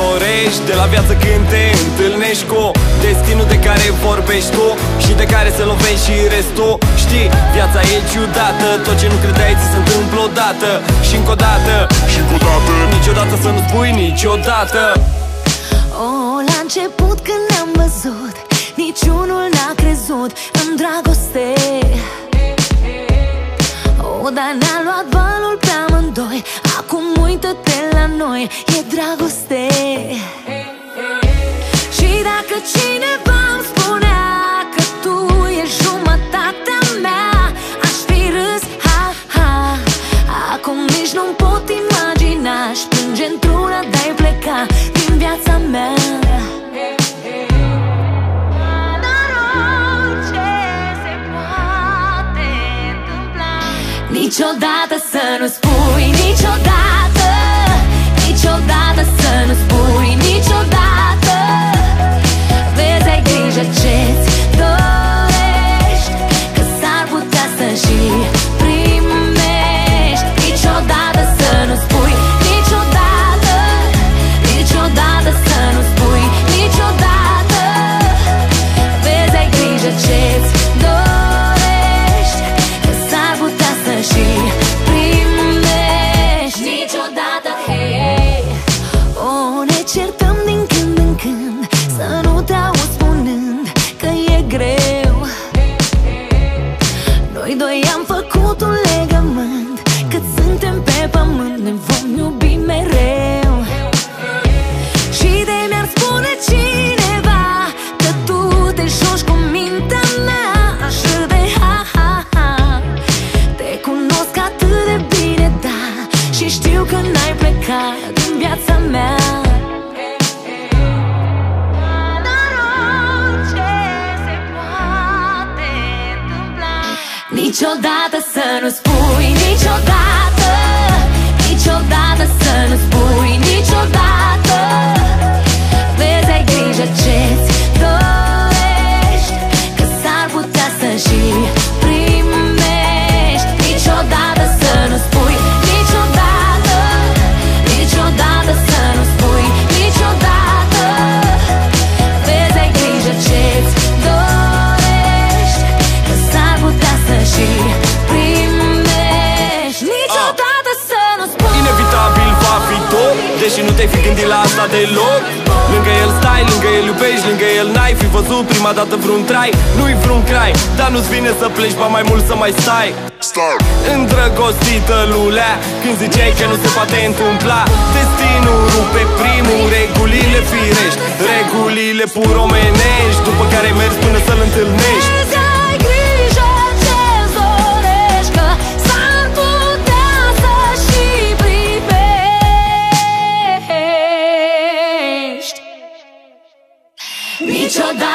dorești De la viață când te întâlnești cu Destinul de care vorbești tu Și de care se lovești și restul. Știi, viața e ciudată Tot ce nu credeai ți se întâmplă odată Și încă o dată. Și încă o dată Niciodată să nu spui niciodată. Oh, la început când ne-am văzut Niciunul n-a crezut în dragoste. Oh, dar ne-a luat balul pe amândoi Acum uită-te la noi, e dragoste. Și dacă cineva îmi spunea Că tu ești jumătatea mea Aș fi râs, ha, ha. Acum nici nu-mi pot imagina Aș plânge într-una de-ai pleca din viața mea. Dar orice se poate întâmpla. Niciodată să nu spui niciodată Niciodată să nu spui Niciodată să nu spui niciodată te-ai fi gândit la asta deloc? Lângă el stai, lângă el iubești Lângă el n-ai fi văzut prima dată vreun trai? Nu-i vreun crai, dar nu-ți vine să pleci Ba mai mult să mai stai. Star Îndrăgostită lulea Când ziceai că nu se poate întâmpla Destinul rupe primul Regulile firești Regulile pur omenești După care mergi până să-l întâlnești 미쳐다